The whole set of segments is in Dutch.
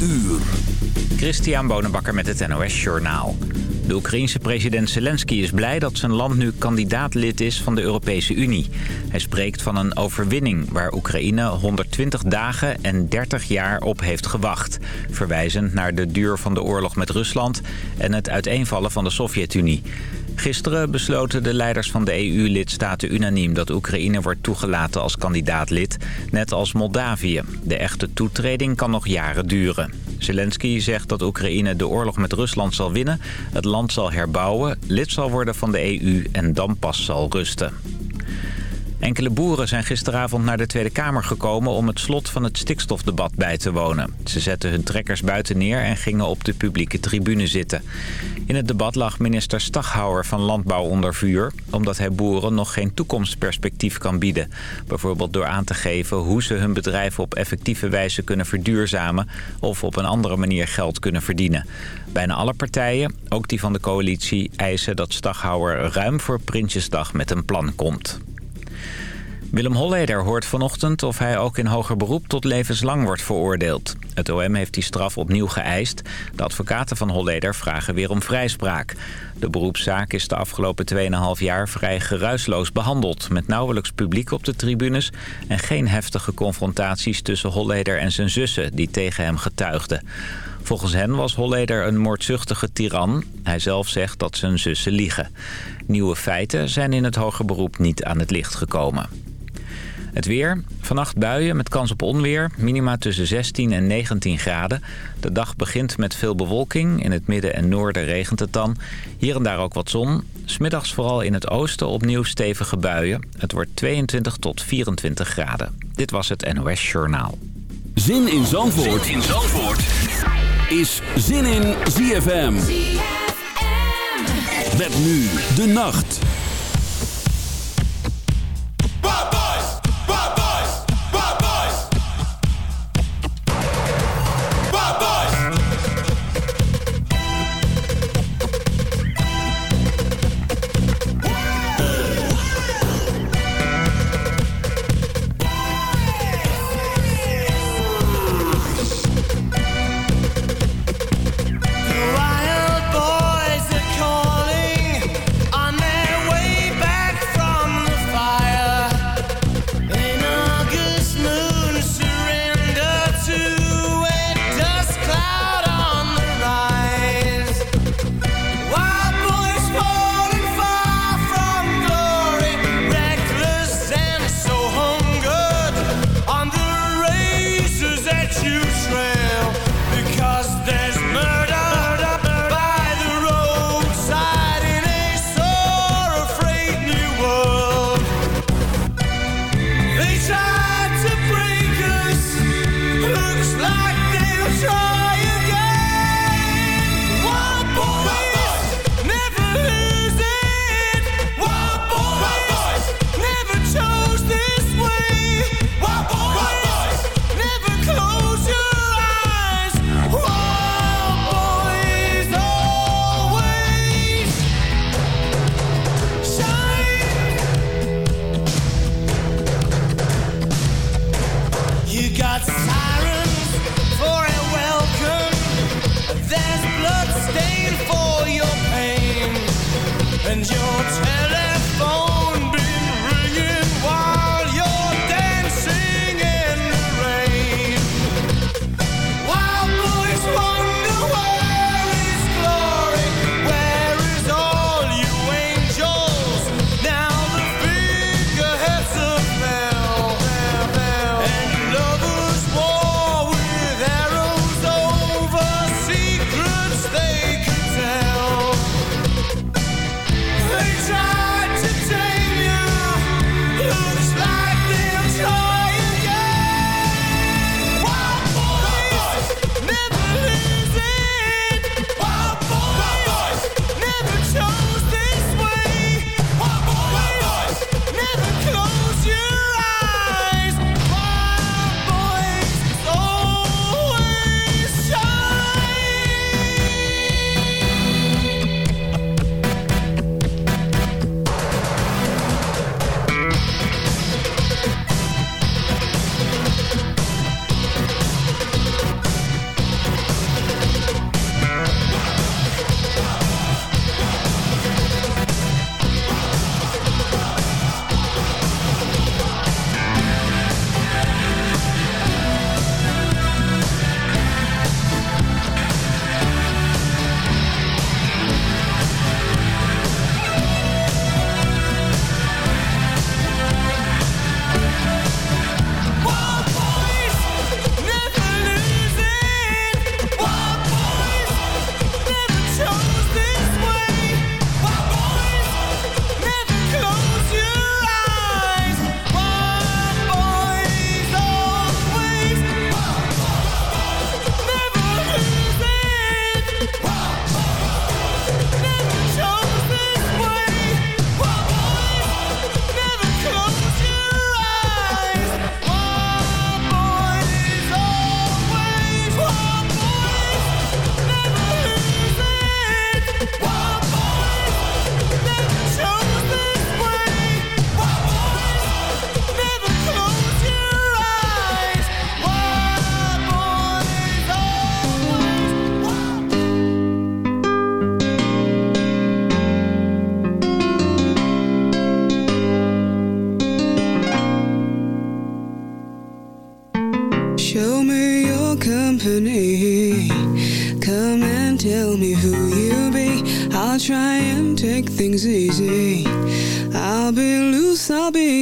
uur. Christian Bonenbakker met het NOS Journaal. De Oekraïense president Zelensky is blij dat zijn land nu kandidaatlid is van de Europese Unie. Hij spreekt van een overwinning waar Oekraïne 120 dagen en 30 jaar op heeft gewacht. Verwijzend naar de duur van de oorlog met Rusland en het uiteenvallen van de Sovjet-Unie. Gisteren besloten de leiders van de EU-lidstaten unaniem dat Oekraïne wordt toegelaten als kandidaatlid, net als Moldavië. De echte toetreding kan nog jaren duren. Zelensky zegt dat Oekraïne de oorlog met Rusland zal winnen, het land zal herbouwen, lid zal worden van de EU en dan pas zal rusten. Enkele boeren zijn gisteravond naar de Tweede Kamer gekomen om het slot van het stikstofdebat bij te wonen. Ze zetten hun trekkers buiten neer en gingen op de publieke tribune zitten. In het debat lag minister Staghouwer van Landbouw onder vuur... omdat hij boeren nog geen toekomstperspectief kan bieden. Bijvoorbeeld door aan te geven hoe ze hun bedrijf op effectieve wijze kunnen verduurzamen... of op een andere manier geld kunnen verdienen. Bijna alle partijen, ook die van de coalitie, eisen dat Staghouwer ruim voor Prinsjesdag met een plan komt. Willem Holleder hoort vanochtend of hij ook in hoger beroep tot levenslang wordt veroordeeld. Het OM heeft die straf opnieuw geëist. De advocaten van Holleder vragen weer om vrijspraak. De beroepszaak is de afgelopen 2,5 jaar vrij geruisloos behandeld... met nauwelijks publiek op de tribunes... en geen heftige confrontaties tussen Holleder en zijn zussen die tegen hem getuigden. Volgens hen was Holleder een moordzuchtige tiran. Hij zelf zegt dat zijn zussen liegen. Nieuwe feiten zijn in het hoger beroep niet aan het licht gekomen. Het weer. Vannacht buien met kans op onweer. Minima tussen 16 en 19 graden. De dag begint met veel bewolking. In het midden en noorden regent het dan. Hier en daar ook wat zon. Smiddags vooral in het oosten opnieuw stevige buien. Het wordt 22 tot 24 graden. Dit was het NOS Journaal. Zin in Zandvoort, zin in Zandvoort. is Zin in ZFM. ZFM. Met nu de nacht.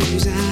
shoes I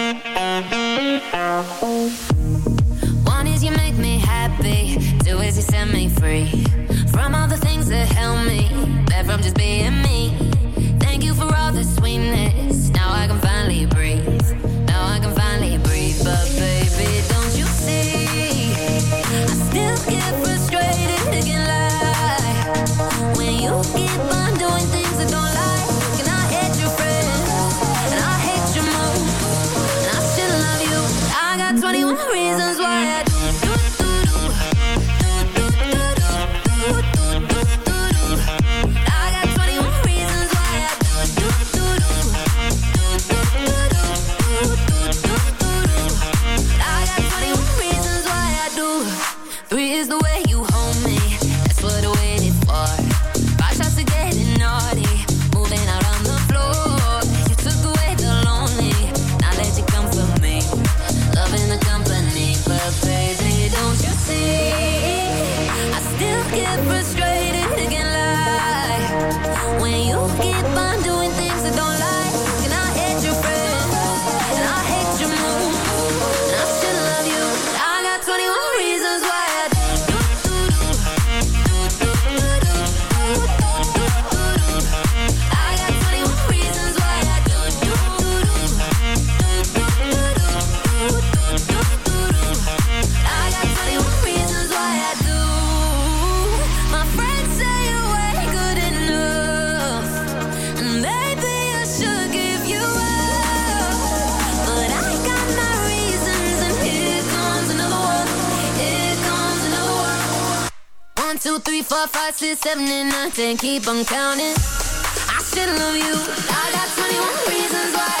get frustrated Four, five, six, seven, and nine, ten, keep on counting. I still love you. I got 21 reasons why.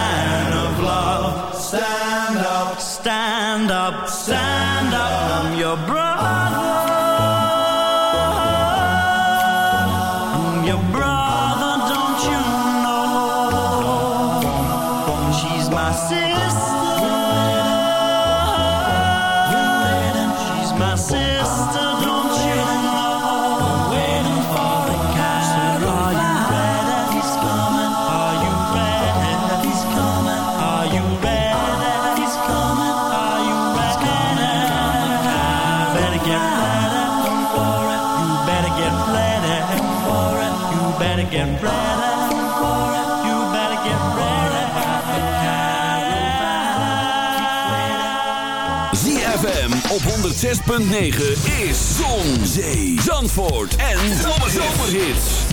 106.9 is Zon, Zee, Zandvoort en Zomerhits.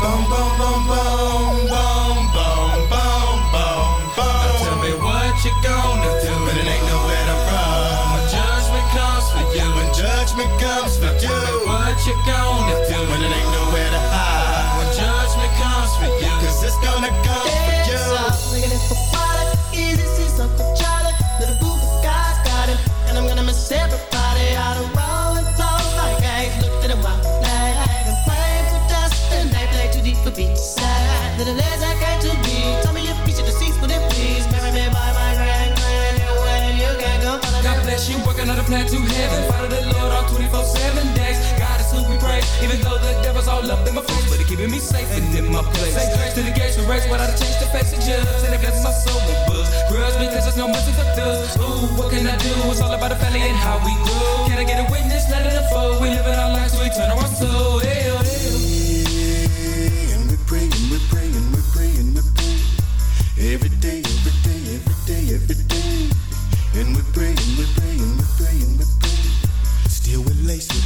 bam bam bam bam bam bam bam bam tell me what you gonna do, but it ain't nowhere to run. When judgment comes for you, when judgment comes for you. Tell me what you gonna do, when it ain't nowhere to hide. When judgment comes for you, cause it's gonna come. Work another plan to heaven. Follow the Lord all 24-7 days. God is who we praise. Even though the devil's all up in my face, but it keeping me safe and in my place. Say grace to the gates we race, but I change the face of judge. And against my soul with books. Grudge because there's no mercy for thugs. Ooh, what can I do? It's all about the family and how we do. Can I get a witness? Let it unfold. We living our lives, we turn our soul. Yeah. Oh,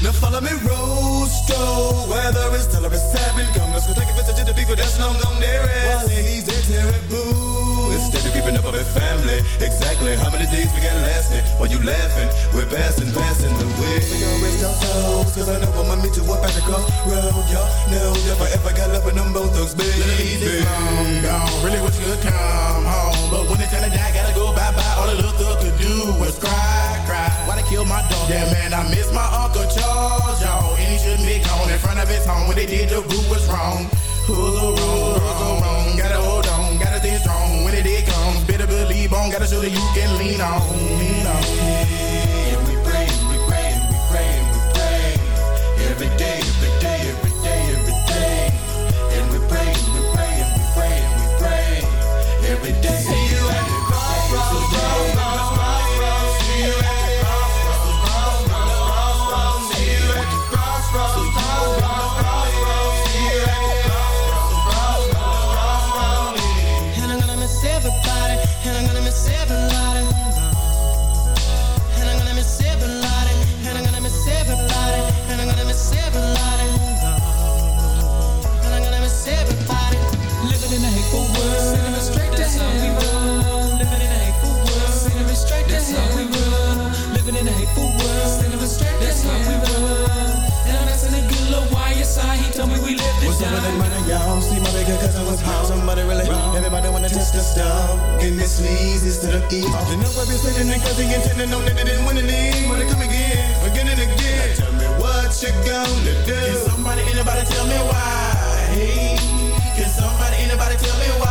Now follow me, Rosto. Weather is tolerant, seven. Come, let's go take a visit to the people that's long gone there. While ladies, they're terrible. Instead of keeping up with family. Exactly how many days we got lasting? While you laughing, we're passing, passing the way. We gon' rest our souls, cause I know I'ma meet you up at the crossroad. Y'all know if I ever got love with them both thugs, baby. long gone. Really wish you could come home. But when it's time to die, gotta go bye-bye. All the little thug could do was cry. Why they kill my dog? Yeah, man, I miss my Uncle Charles, y'all. And he shouldn't be gone in front of his home. When they did, the group was wrong. Who's wrong? Who's wrong? Gotta hold on, gotta stay strong. When it did comes, better believe on. Gotta show that you can lean on. Lean on. Everybody wanna test the stuff. And this leads to the east. You know I've been sitting cause he intended on that they didn't win the league. Wanna come again, again and again. Now tell me what you gonna do. Can somebody, anybody tell me why? Hey, can somebody, anybody tell me why?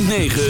106.9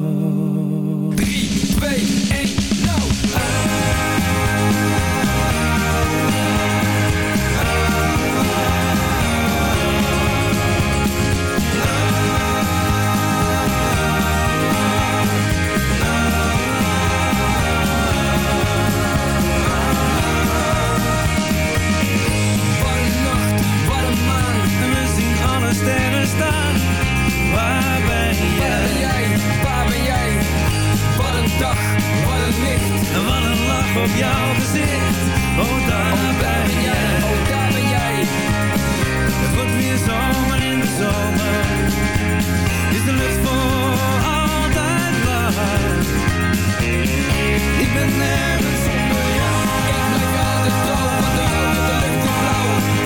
En wat een lach op jouw gezicht. Oh, daar, ben, jij. jij. Oh, daar ben jij. Het wordt weer zomer in de zomer. Is de lucht voor altijd blauw. Ik ben nergens zonder jou. Ik blijf altijd droog, want de lucht is blauw.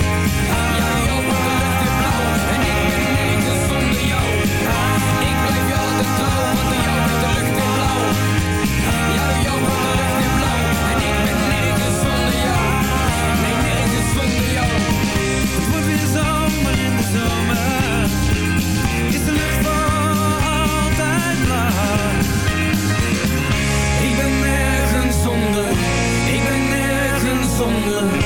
is de lucht voor altijd blauw. Ik ben nergens zonder, ik ben nergens zonder.